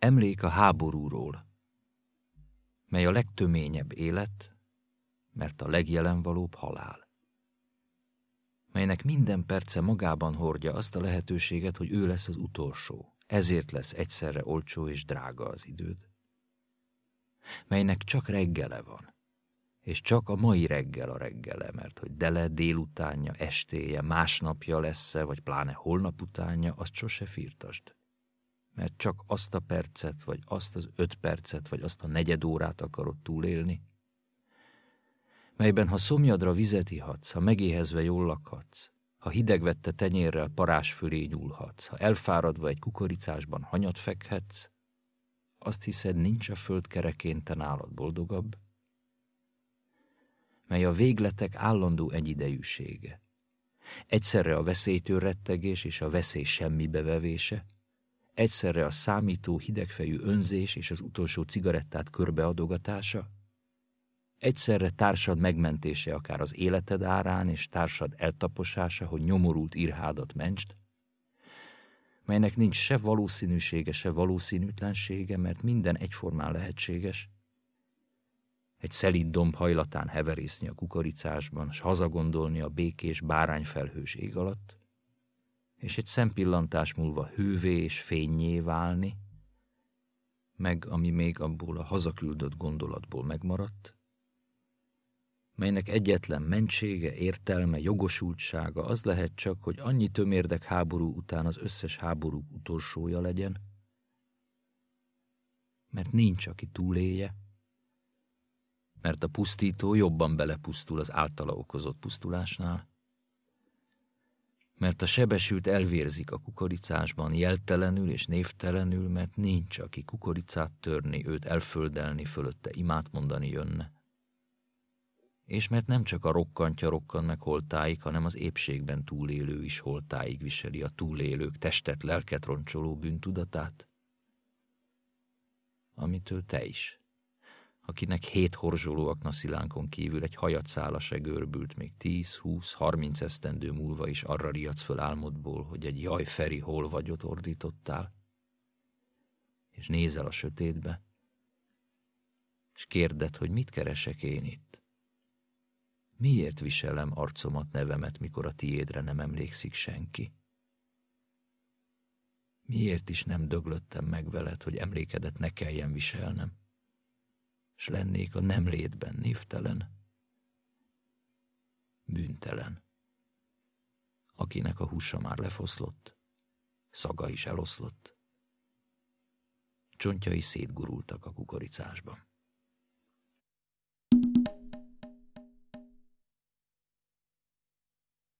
Emlék a háborúról, mely a legtöményebb élet, mert a legjelenvalóbb halál melynek minden perce magában hordja azt a lehetőséget, hogy ő lesz az utolsó. Ezért lesz egyszerre olcsó és drága az időd. Melynek csak reggele van, és csak a mai reggel a reggele, mert hogy dele, délutánja, estéje, másnapja lesz-e, vagy pláne holnap utánja, azt sose firtasd. Mert csak azt a percet, vagy azt az öt percet, vagy azt a negyed órát akarod túlélni, melyben ha szomjadra vizet ihatsz, ha megéhezve jól lakhatsz, ha hidegvette tenyérrel parás fölé nyúlhatsz, ha elfáradva egy kukoricásban hanyat fekhetsz, azt hiszed, nincs a föld kerekén te nálad boldogabb? Mely a végletek állandó egyidejűsége. Egyszerre a veszélytől rettegés és a veszély semmi bevevése, egyszerre a számító hidegfejű önzés és az utolsó cigarettát körbeadogatása, Egyszerre társad megmentése akár az életed árán, és társad eltaposása, hogy nyomorult írhádat mentsd, melynek nincs se valószínűsége, se valószínűtlensége, mert minden egyformán lehetséges. Egy szelíd domb hajlatán heverészni a kukoricásban, s hazagondolni a békés bárányfelhős ég alatt, és egy szempillantás múlva hővé és fényé válni, meg ami még abból a hazaküldött gondolatból megmaradt, melynek egyetlen mentsége, értelme, jogosultsága az lehet csak, hogy annyi tömérdek háború után az összes háború utolsója legyen, mert nincs, aki túléje, mert a pusztító jobban belepusztul az általa okozott pusztulásnál, mert a sebesült elvérzik a kukoricásban jeltelenül és névtelenül, mert nincs, aki kukoricát törni, őt elföldelni, fölötte imát mondani jönne. És mert nem csak a rokkantja rokkan meg holtáig, hanem az épségben túlélő is holtáig viseli a túlélők testet, lelket roncsoló bűntudatát, amitől te is, akinek hét horzsoló aknaszilánkon kívül egy hajatszála se görbült, még tíz, húsz, harminc esztendő múlva is arra riadsz föl álmodból, hogy egy jaj, Feri, hol vagyot ordítottál, és nézel a sötétbe, és kérded, hogy mit keresek én itt. Miért viselem arcomat, nevemet, mikor a tiédre nem emlékszik senki? Miért is nem döglöttem meg veled, hogy emlékedet ne kelljen viselnem? S lennék a nem létben névtelen, bűntelen, akinek a húsa már lefoszlott, szaga is eloszlott, csontjai szétgurultak a kukoricásban.